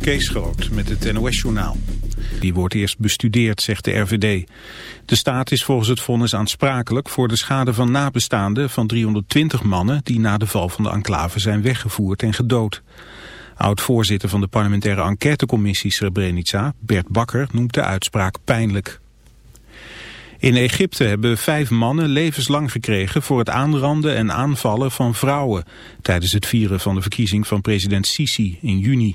Kees Groot met het NOS-journaal. Die wordt eerst bestudeerd, zegt de RVD. De staat is volgens het vonnis aansprakelijk voor de schade van nabestaanden van 320 mannen die na de val van de enclave zijn weggevoerd en gedood. Oud-voorzitter van de parlementaire enquêtecommissie Srebrenica, Bert Bakker, noemt de uitspraak pijnlijk. In Egypte hebben vijf mannen levenslang gekregen voor het aanranden en aanvallen van vrouwen tijdens het vieren van de verkiezing van president Sisi in juni.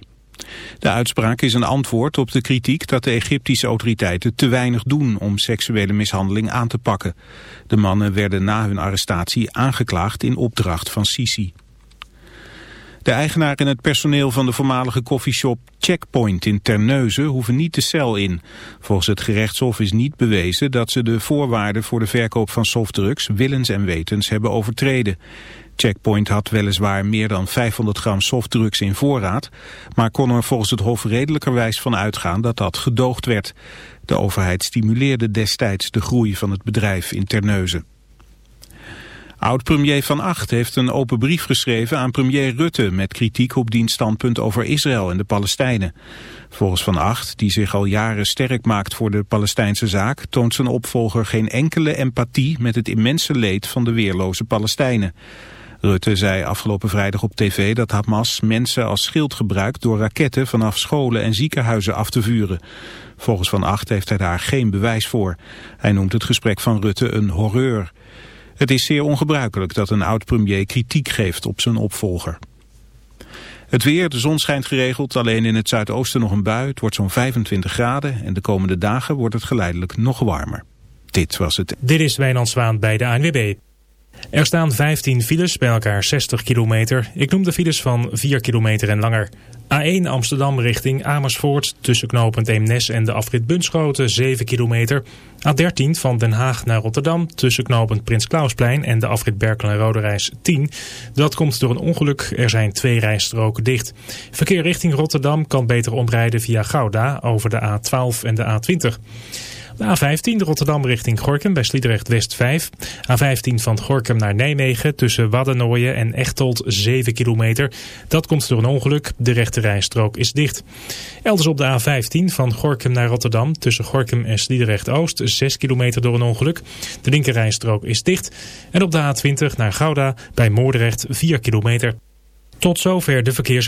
De uitspraak is een antwoord op de kritiek dat de Egyptische autoriteiten te weinig doen om seksuele mishandeling aan te pakken. De mannen werden na hun arrestatie aangeklaagd in opdracht van Sisi. De eigenaar en het personeel van de voormalige koffieshop Checkpoint in Terneuzen hoeven niet de cel in. Volgens het gerechtshof is niet bewezen dat ze de voorwaarden voor de verkoop van softdrugs willens en wetens hebben overtreden. Checkpoint had weliswaar meer dan 500 gram softdrugs in voorraad, maar kon er volgens het Hof redelijkerwijs van uitgaan dat dat gedoogd werd. De overheid stimuleerde destijds de groei van het bedrijf in Terneuzen. Oud-premier Van Acht heeft een open brief geschreven aan premier Rutte met kritiek op diens standpunt over Israël en de Palestijnen. Volgens Van Acht, die zich al jaren sterk maakt voor de Palestijnse zaak, toont zijn opvolger geen enkele empathie met het immense leed van de weerloze Palestijnen. Rutte zei afgelopen vrijdag op tv dat Hamas mensen als schild gebruikt door raketten vanaf scholen en ziekenhuizen af te vuren. Volgens Van Acht heeft hij daar geen bewijs voor. Hij noemt het gesprek van Rutte een horreur. Het is zeer ongebruikelijk dat een oud-premier kritiek geeft op zijn opvolger. Het weer, de zon schijnt geregeld, alleen in het zuidoosten nog een bui. Het wordt zo'n 25 graden en de komende dagen wordt het geleidelijk nog warmer. Dit was het. Dit is Wijnand Zwaan bij de ANWB. Er staan 15 files, bij elkaar 60 kilometer. Ik noem de files van 4 kilometer en langer. A1 Amsterdam richting Amersfoort tussen knooppunt Eemnes en de afrit Bunschoten 7 kilometer. A13 van Den Haag naar Rotterdam tussen knooppunt Prins Klausplein en de afrit Berkel en Roderijs 10. Dat komt door een ongeluk. Er zijn twee rijstroken dicht. Verkeer richting Rotterdam kan beter omrijden via Gouda over de A12 en de A20. De A15 Rotterdam richting Gorkum bij Sliedrecht West 5. A15 van Gorkum naar Nijmegen tussen Waddenooien en Echtold 7 kilometer. Dat komt door een ongeluk. De rechte rijstrook is dicht. Elders op de A15 van Gorkum naar Rotterdam tussen Gorkum en Sliedrecht Oost 6 kilometer door een ongeluk. De linker rijstrook is dicht. En op de A20 naar Gouda bij Moordrecht 4 kilometer. Tot zover de verkeers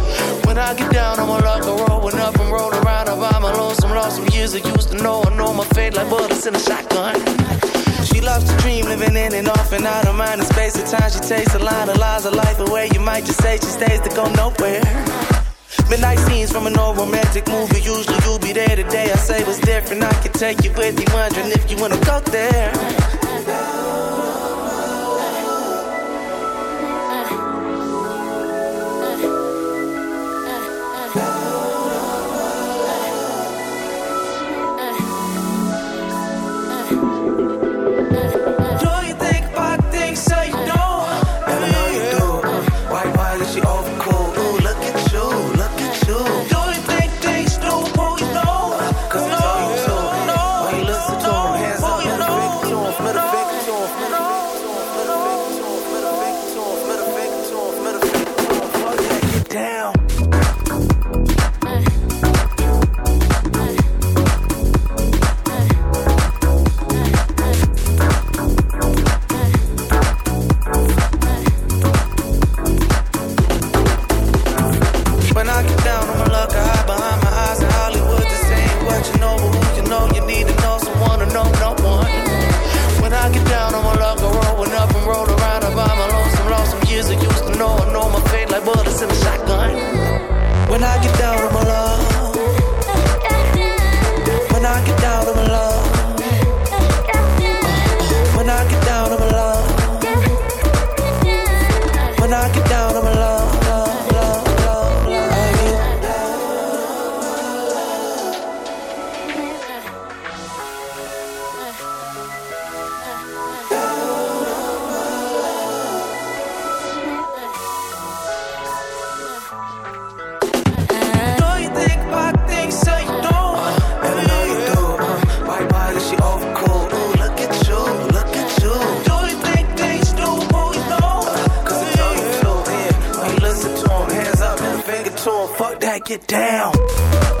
When I get down on my luck, I rolling up and roll around. I buy my lonesome, lost some years I used to know. I know my fate like bullets in a shotgun. She loves to dream, living in and off and out of mind and space. At times she takes a line of lies of life away. You might just say she stays to go nowhere. Midnight scenes from an old romantic movie. Usually you'll be there today. I say what's different. I can take you with me, wondering if you wanna go there. back, get down.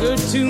good to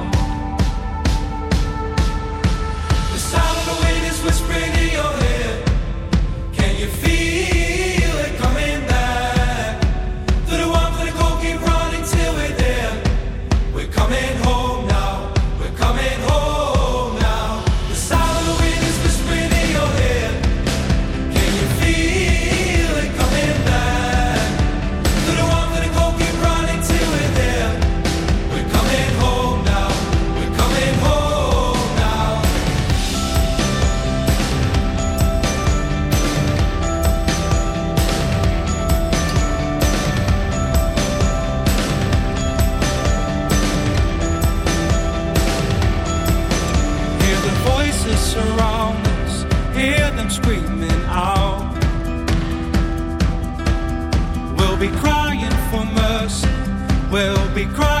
cry.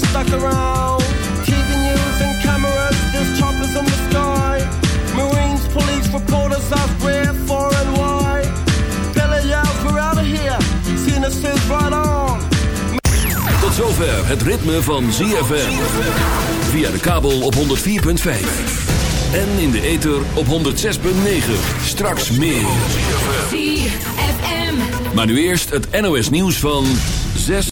Stuck around. TV news and cameras, there's choppers in the sky. Marines, police, reporters ask where, for, and why. Billy yells, we're out of here. Cena says, right on. Tot zover het ritme van ZFM. Via de kabel op 104.5. En in de ether op 106.9. Straks meer. ZFM. Maar nu eerst het NOS nieuws van 6.